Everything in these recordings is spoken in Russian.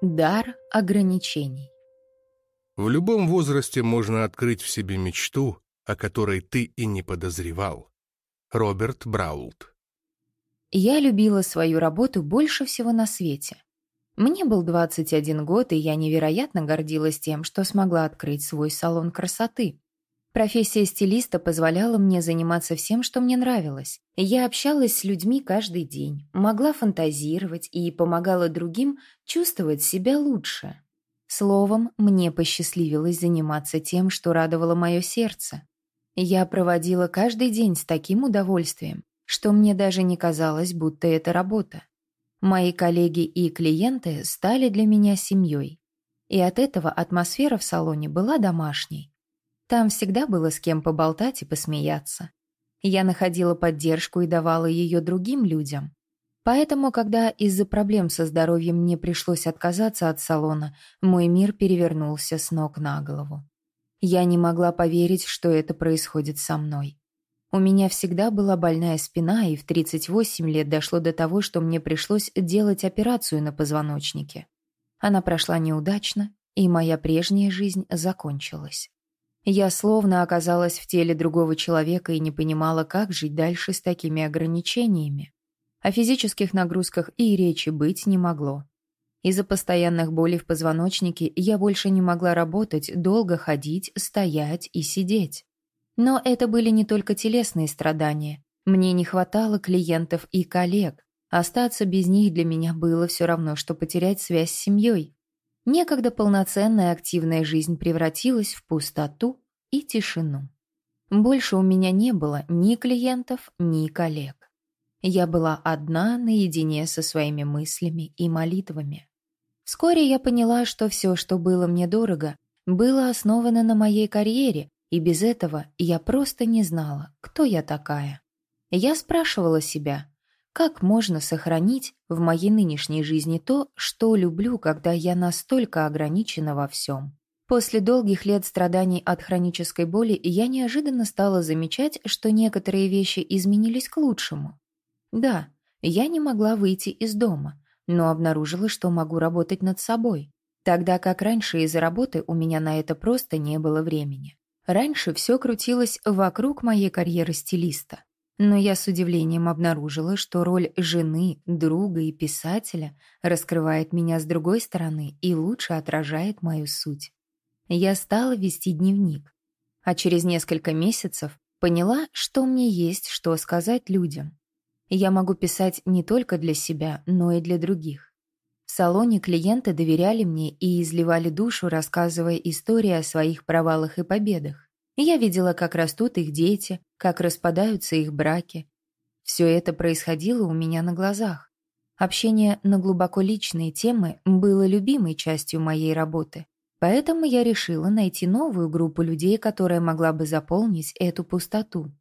Дар ограничений. В любом возрасте можно открыть в себе мечту, о которой ты и не подозревал. Роберт Браулт. Я любила свою работу больше всего на свете. Мне был 21 год, и я невероятно гордилась тем, что смогла открыть свой салон красоты. Профессия стилиста позволяла мне заниматься всем, что мне нравилось. Я общалась с людьми каждый день, могла фантазировать и помогала другим чувствовать себя лучше. Словом, мне посчастливилось заниматься тем, что радовало мое сердце. Я проводила каждый день с таким удовольствием, что мне даже не казалось, будто это работа. Мои коллеги и клиенты стали для меня семьей. И от этого атмосфера в салоне была домашней. Там всегда было с кем поболтать и посмеяться. Я находила поддержку и давала ее другим людям. Поэтому, когда из-за проблем со здоровьем мне пришлось отказаться от салона, мой мир перевернулся с ног на голову. Я не могла поверить, что это происходит со мной. У меня всегда была больная спина, и в 38 лет дошло до того, что мне пришлось делать операцию на позвоночнике. Она прошла неудачно, и моя прежняя жизнь закончилась. Я словно оказалась в теле другого человека и не понимала, как жить дальше с такими ограничениями. О физических нагрузках и речи быть не могло. Из-за постоянных болей в позвоночнике я больше не могла работать, долго ходить, стоять и сидеть. Но это были не только телесные страдания. Мне не хватало клиентов и коллег. Остаться без них для меня было все равно, что потерять связь с семьей. Некогда полноценная активная жизнь превратилась в пустоту и тишину. Больше у меня не было ни клиентов, ни коллег. Я была одна наедине со своими мыслями и молитвами. Вскоре я поняла, что все, что было мне дорого, было основано на моей карьере, и без этого я просто не знала, кто я такая. Я спрашивала себя, как можно сохранить в моей нынешней жизни то, что люблю, когда я настолько ограничена во всем? После долгих лет страданий от хронической боли я неожиданно стала замечать, что некоторые вещи изменились к лучшему. Да, я не могла выйти из дома, но обнаружила, что могу работать над собой, тогда как раньше из-за работы у меня на это просто не было времени. Раньше все крутилось вокруг моей карьеры стилиста. Но я с удивлением обнаружила, что роль жены, друга и писателя раскрывает меня с другой стороны и лучше отражает мою суть. Я стала вести дневник, а через несколько месяцев поняла, что мне есть что сказать людям. Я могу писать не только для себя, но и для других. В салоне клиенты доверяли мне и изливали душу, рассказывая истории о своих провалах и победах. Я видела, как растут их дети, как распадаются их браки. Все это происходило у меня на глазах. Общение на глубоко личные темы было любимой частью моей работы. Поэтому я решила найти новую группу людей, которая могла бы заполнить эту пустоту.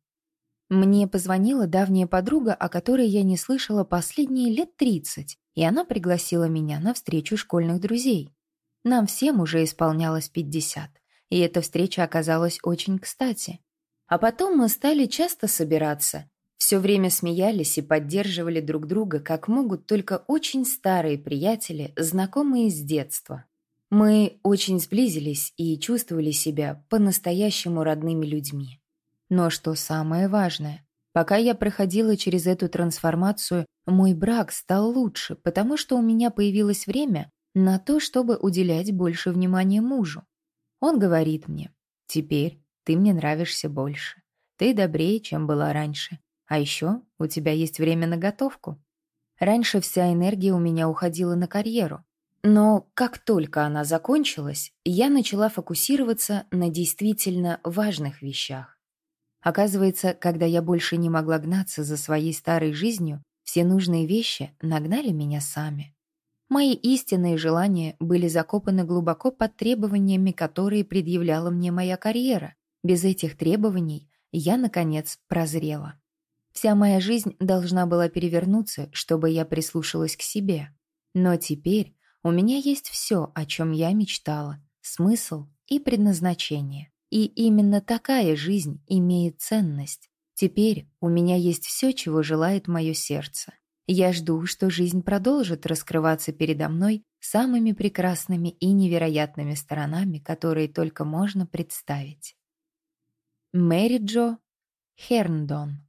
Мне позвонила давняя подруга, о которой я не слышала последние лет 30, и она пригласила меня на встречу школьных друзей. Нам всем уже исполнялось 50 и эта встреча оказалась очень кстати. А потом мы стали часто собираться. Все время смеялись и поддерживали друг друга, как могут только очень старые приятели, знакомые с детства. Мы очень сблизились и чувствовали себя по-настоящему родными людьми. Но что самое важное, пока я проходила через эту трансформацию, мой брак стал лучше, потому что у меня появилось время на то, чтобы уделять больше внимания мужу. Он говорит мне, «Теперь ты мне нравишься больше. Ты добрее, чем была раньше. А еще у тебя есть время на готовку». Раньше вся энергия у меня уходила на карьеру. Но как только она закончилась, я начала фокусироваться на действительно важных вещах. Оказывается, когда я больше не могла гнаться за своей старой жизнью, все нужные вещи нагнали меня сами. Мои истинные желания были закопаны глубоко под требованиями, которые предъявляла мне моя карьера. Без этих требований я, наконец, прозрела. Вся моя жизнь должна была перевернуться, чтобы я прислушалась к себе. Но теперь у меня есть все, о чем я мечтала, смысл и предназначение. И именно такая жизнь имеет ценность. Теперь у меня есть все, чего желает мое сердце. Я жду, что жизнь продолжит раскрываться передо мной самыми прекрасными и невероятными сторонами, которые только можно представить. Мэри Джо Херндон